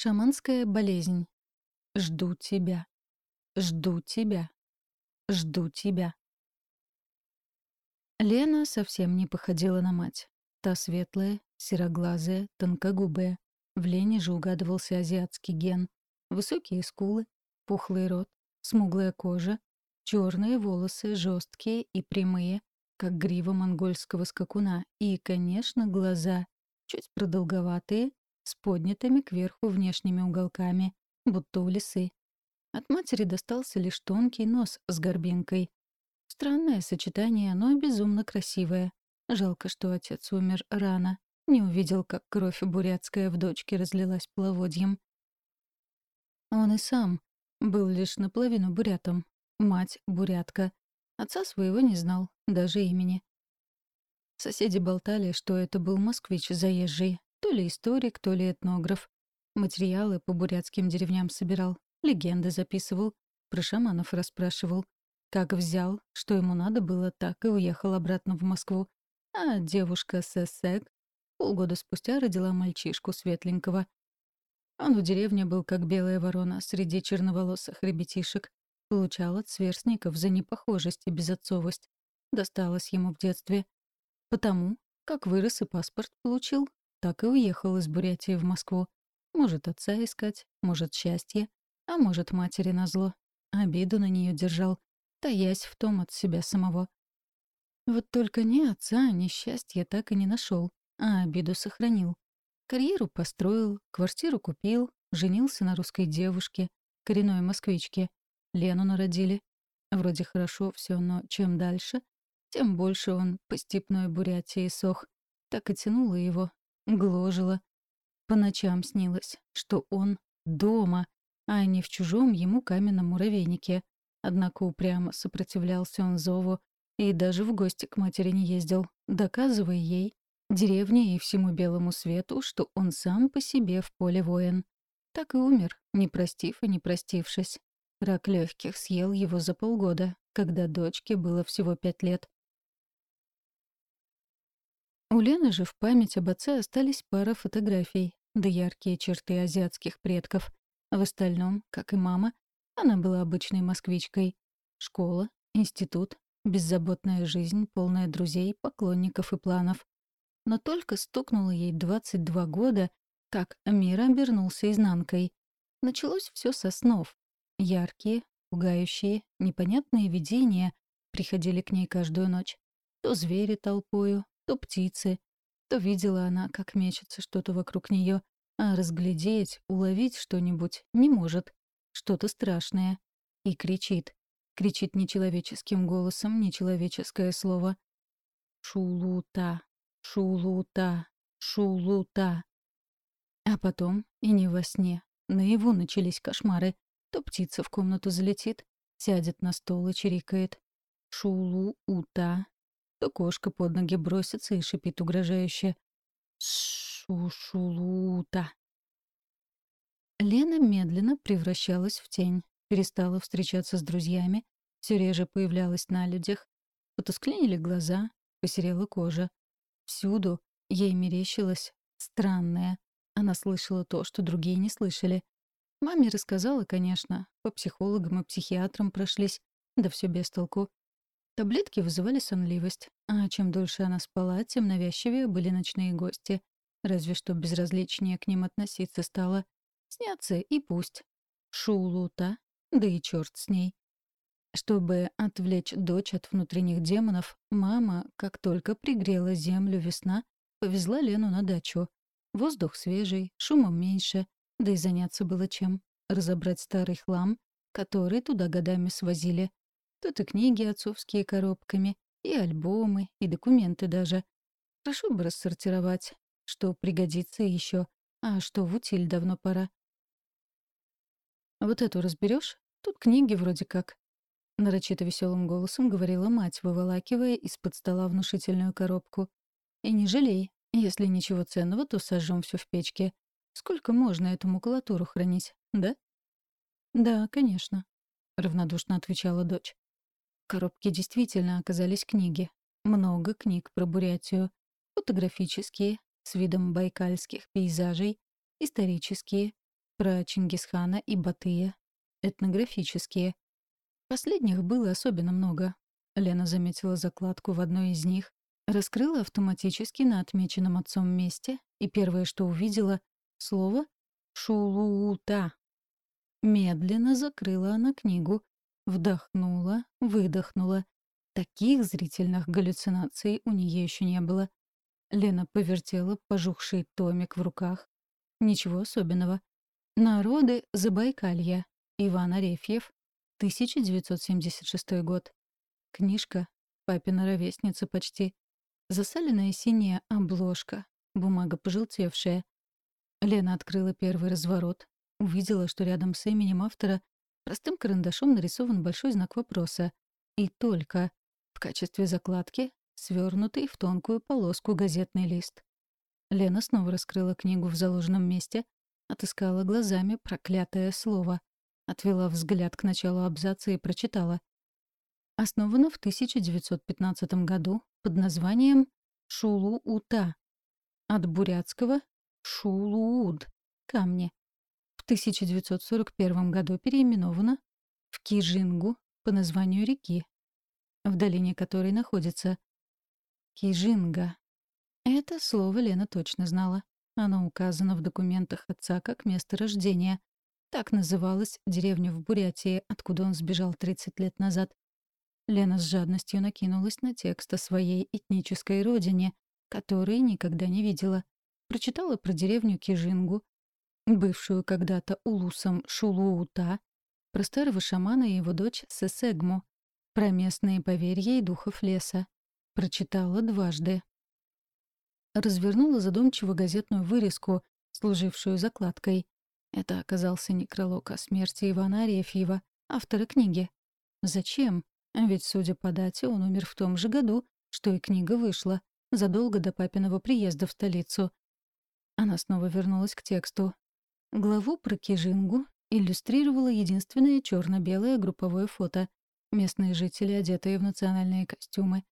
Шаманская болезнь. Жду тебя. Жду тебя. Жду тебя. Лена совсем не походила на мать. Та светлая, сероглазая, тонкогубая. В Лене же угадывался азиатский ген. Высокие скулы, пухлый рот, смуглая кожа, черные волосы, жесткие и прямые, как грива монгольского скакуна, и, конечно, глаза, чуть продолговатые, с поднятыми кверху внешними уголками, будто у лисы. От матери достался лишь тонкий нос с горбинкой. Странное сочетание, но безумно красивое. Жалко, что отец умер рано. Не увидел, как кровь бурятская в дочке разлилась половодьем. Он и сам был лишь наполовину бурятом. Мать — бурятка. Отца своего не знал, даже имени. Соседи болтали, что это был москвич заезжий, то ли историк, то ли этнограф. Материалы по бурятским деревням собирал, легенды записывал, про шаманов расспрашивал. Как взял, что ему надо было, так и уехал обратно в Москву. А девушка Сесек полгода спустя родила мальчишку светленького. Он в деревне был как белая ворона среди черноволосых ребятишек. Получал от сверстников за непохожесть и безотцовость. Досталось ему в детстве. Потому, как вырос и паспорт получил, так и уехал из Бурятии в Москву. Может, отца искать, может, счастье, а может, матери назло. Обиду на нее держал, таясь в том от себя самого. Вот только ни отца, ни счастья так и не нашел, а обиду сохранил. Карьеру построил, квартиру купил, женился на русской девушке, коренной москвичке. Лену народили. Вроде хорошо все, но чем дальше, тем больше он по степной Бурятии сох. Так и тянуло его, гложило. По ночам снилось, что он дома, а не в чужом ему каменном муравейнике. Однако упрямо сопротивлялся он зову и даже в гости к матери не ездил, доказывая ей, деревне и всему белому свету, что он сам по себе в поле воин. Так и умер, не простив и не простившись. Рак легких съел его за полгода, когда дочке было всего пять лет. У Лены же в память об отце остались пара фотографий, да яркие черты азиатских предков. В остальном, как и мама, она была обычной москвичкой. Школа, институт, беззаботная жизнь, полная друзей, поклонников и планов. Но только стукнуло ей 22 года, как мир обернулся изнанкой. Началось все со снов. Яркие, пугающие, непонятные видения приходили к ней каждую ночь. То звери толпою, то птицы. То видела она, как мечется что-то вокруг нее, а разглядеть, уловить что-нибудь не может. Что-то страшное. И кричит. Кричит нечеловеческим голосом нечеловеческое слово. «Шулута! Шулута! Шулута!» А потом, и не во сне, наяву начались кошмары. То птица в комнату залетит, сядет на стол и чирикает. Шулу-ута, то кошка под ноги бросится и шипит угрожающе. Шушулута. Лена медленно превращалась в тень, перестала встречаться с друзьями, все реже появлялась на людях. Потускленели глаза, посерела кожа. Всюду ей мерещилось странное. Она слышала то, что другие не слышали. Маме рассказала, конечно, по психологам и психиатрам прошлись, да все без толку. Таблетки вызывали сонливость, а чем дольше она спала, тем навязчивее были ночные гости. Разве что безразличнее к ним относиться стало. Снятся и пусть. Шулута, да и черт с ней. Чтобы отвлечь дочь от внутренних демонов, мама, как только пригрела землю весна, повезла Лену на дачу. Воздух свежий, шумом меньше, да и заняться было чем. Разобрать старый хлам, который туда годами свозили. Тут и книги отцовские коробками, и альбомы, и документы даже. Прошу бы рассортировать, что пригодится еще, а что в утиль давно пора. «Вот эту разберешь? Тут книги вроде как». Нарочито веселым голосом говорила мать, выволакивая из-под стола внушительную коробку. «И не жалей. Если ничего ценного, то сожжем все в печке. Сколько можно эту макулатуру хранить, да?» «Да, конечно», — равнодушно отвечала дочь коробке действительно оказались книги. Много книг про Бурятию. Фотографические, с видом байкальских пейзажей, исторические, про Чингисхана и Батыя, этнографические. Последних было особенно много. Лена заметила закладку в одной из них, раскрыла автоматически на отмеченном отцом месте, и первое, что увидела — слово «шулута». Медленно закрыла она книгу, вдохнула, выдохнула. Таких зрительных галлюцинаций у нее еще не было. Лена повертела пожухший томик в руках. Ничего особенного. Народы Забайкалья. Иван Арефьев. 1976 год. Книжка. Папина ровесница почти. Засаленная синяя обложка. Бумага пожелтевшая. Лена открыла первый разворот. Увидела, что рядом с именем автора простым карандашом нарисован большой знак вопроса. И только в качестве закладки свернутый в тонкую полоску газетный лист. Лена снова раскрыла книгу в заложенном месте, отыскала глазами проклятое слово, отвела взгляд к началу абзаца и прочитала. Основано в 1915 году под названием Шулу-Ута, от бурятского Шулууд — камни. В 1941 году переименовано в Кижингу по названию реки, в долине которой находится Кижинга. Это слово Лена точно знала. Оно указано в документах отца как место рождения. Так называлась деревня в Бурятии, откуда он сбежал 30 лет назад. Лена с жадностью накинулась на текст о своей этнической родине, который никогда не видела. Прочитала про деревню Кижингу, бывшую когда-то улусом Шулуута, про старого шамана и его дочь Сесегму, про местные поверья и духов леса. Прочитала дважды. Развернула задумчиво газетную вырезку, служившую закладкой. Это оказался некролог о смерти Ивана Арефьева, автора книги. Зачем? Ведь, судя по дате, он умер в том же году, что и книга вышла, задолго до папиного приезда в столицу. Она снова вернулась к тексту. Главу про Кижингу иллюстрировало единственное черно белое групповое фото. Местные жители, одетые в национальные костюмы,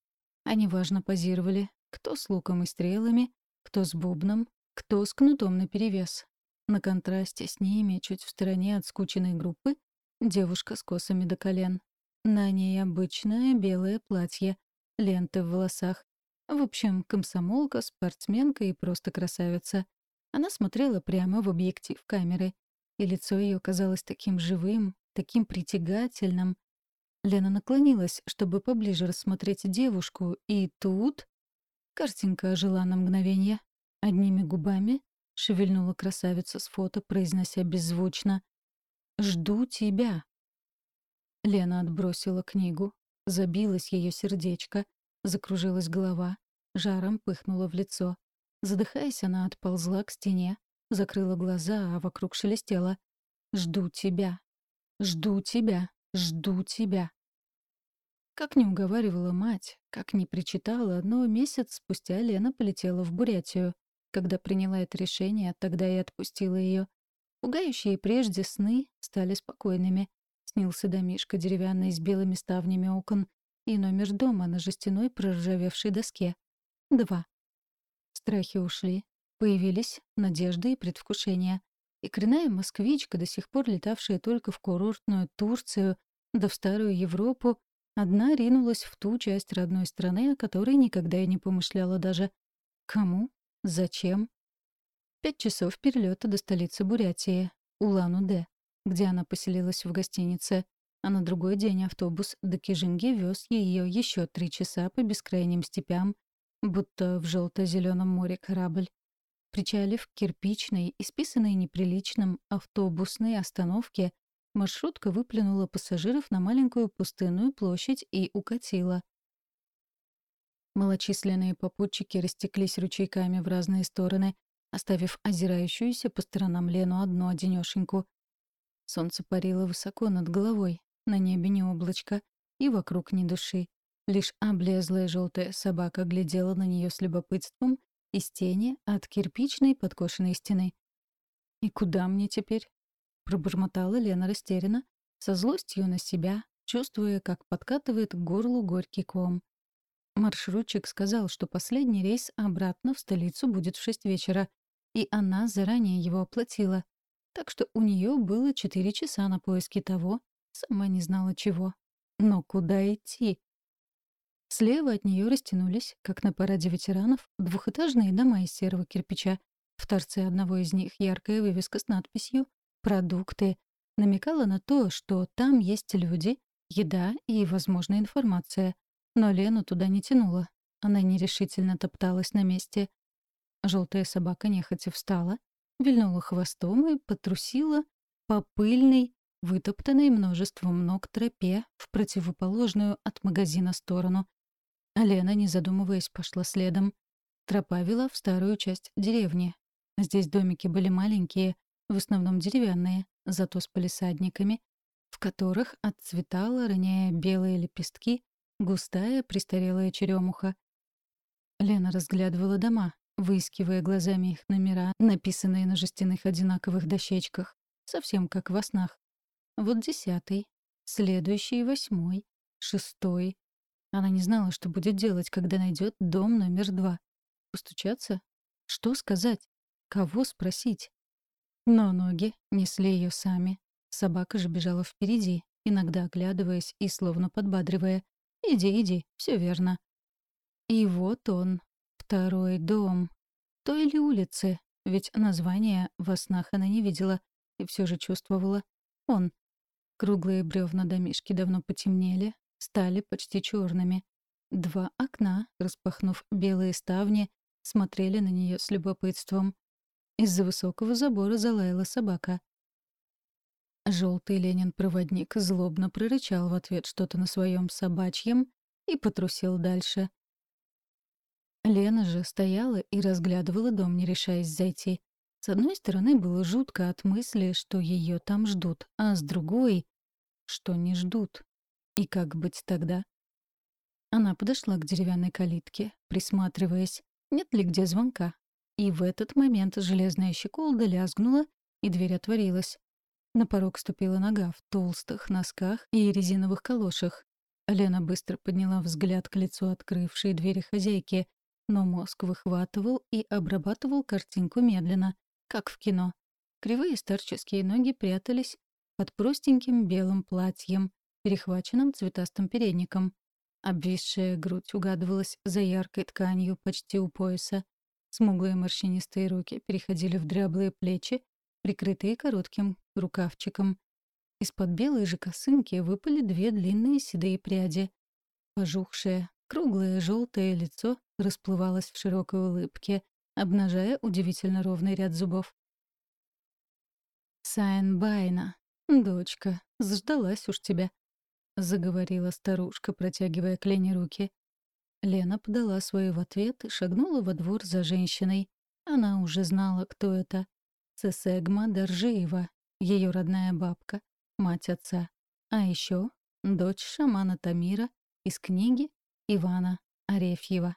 они важно позировали, кто с луком и стрелами, кто с бубном, кто с кнутом наперевес. На контрасте с ними, чуть в стороне от скученной группы, девушка с косами до колен. На ней обычное белое платье, ленты в волосах. В общем, комсомолка, спортсменка и просто красавица. Она смотрела прямо в объектив камеры, и лицо ее казалось таким живым, таким притягательным, Лена наклонилась, чтобы поближе рассмотреть девушку, и тут... Картинка ожила на мгновение. Одними губами шевельнула красавица с фото, произнося беззвучно «Жду тебя». Лена отбросила книгу, забилось ее сердечко, закружилась голова, жаром пыхнула в лицо. Задыхаясь, она отползла к стене, закрыла глаза, а вокруг шелестела. «Жду тебя! Жду тебя! Жду тебя!» Как не уговаривала мать, как не причитала, но месяц спустя Лена полетела в Бурятию. Когда приняла это решение, тогда и отпустила ее. Пугающие прежде сны стали спокойными. Снился домишка деревянный с белыми ставнями окон и номер дома на жестяной проржавевшей доске. Два. Страхи ушли. Появились надежды и предвкушения. И коренная москвичка, до сих пор летавшая только в курортную Турцию, да в старую Европу, Одна ринулась в ту часть родной страны, о которой никогда и не помышляла даже. Кому? Зачем? Пять часов перелета до столицы Бурятии, Улан-Удэ, где она поселилась в гостинице, а на другой день автобус до Кижинги вез ее еще три часа по бескрайним степям, будто в желто-зеленом море корабль. Причалив к кирпичной, исписанной неприличным автобусной остановке, маршрутка выплюнула пассажиров на маленькую пустынную площадь и укатила. Малочисленные попутчики растеклись ручейками в разные стороны, оставив озирающуюся по сторонам Лену одну одинёшеньку. Солнце парило высоко над головой, на небе не облачко, и вокруг ни души. Лишь облезлая желтая собака глядела на нее с любопытством из тени от кирпичной подкошенной стены. «И куда мне теперь?» Пробормотала Лена растерянно, со злостью на себя, чувствуя, как подкатывает к горлу горький ком. Маршрутчик сказал, что последний рейс обратно в столицу будет в шесть вечера, и она заранее его оплатила. так что у нее было четыре часа на поиски того, сама не знала чего. Но куда идти? Слева от нее растянулись, как на параде ветеранов, двухэтажные дома из серого кирпича. В торце одного из них яркая вывеска с надписью «Продукты» намекала на то, что там есть люди, еда и, возможно, информация. Но Лену туда не тянуло. Она нерешительно топталась на месте. Желтая собака нехотя встала, вильнула хвостом и потрусила по пыльной, вытоптанной множеством ног тропе в противоположную от магазина сторону. Лена, не задумываясь, пошла следом. Тропа вела в старую часть деревни. Здесь домики были маленькие, в основном деревянные, зато с палисадниками, в которых отцветала, роняя белые лепестки, густая престарелая черемуха. Лена разглядывала дома, выискивая глазами их номера, написанные на жестяных одинаковых дощечках, совсем как во снах. Вот десятый, следующий восьмой, шестой. Она не знала, что будет делать, когда найдет дом номер два. Постучаться? Что сказать? Кого спросить? Но ноги несли ее сами. Собака же бежала впереди, иногда оглядываясь и словно подбадривая. «Иди, иди, все верно». И вот он, Второй дом. Той ли улицы? Ведь названия во снах она не видела и все же чувствовала. Он. Круглые бревна домишки давно потемнели, стали почти черными. Два окна, распахнув белые ставни, смотрели на нее с любопытством. Из-за высокого забора залаяла собака. Желтый Ленин-проводник злобно прорычал в ответ что-то на своем собачьем и потрусил дальше. Лена же стояла и разглядывала дом, не решаясь зайти. С одной стороны, было жутко от мысли, что ее там ждут, а с другой — что не ждут. И как быть тогда? Она подошла к деревянной калитке, присматриваясь, нет ли где звонка. И в этот момент железная щеколда лязгнула, и дверь отворилась. На порог ступила нога в толстых носках и резиновых калошах. Лена быстро подняла взгляд к лицу открывшей двери хозяйки, но мозг выхватывал и обрабатывал картинку медленно, как в кино. Кривые старческие ноги прятались под простеньким белым платьем, перехваченным цветастым передником. Обвисшая грудь угадывалась за яркой тканью почти у пояса. Смуглые морщинистые руки переходили в дряблые плечи, прикрытые коротким рукавчиком. Из-под белой же косынки выпали две длинные седые пряди. Пожухшее, круглое желтое лицо расплывалась в широкой улыбке, обнажая удивительно ровный ряд зубов. «Сайн Байна, дочка, заждалась уж тебя», — заговорила старушка, протягивая к Лене руки. Лена подала свою в ответ и шагнула во двор за женщиной. Она уже знала, кто это. Цесегма Доржиева, ее родная бабка, мать отца. А еще дочь шамана Тамира из книги Ивана Арефьева.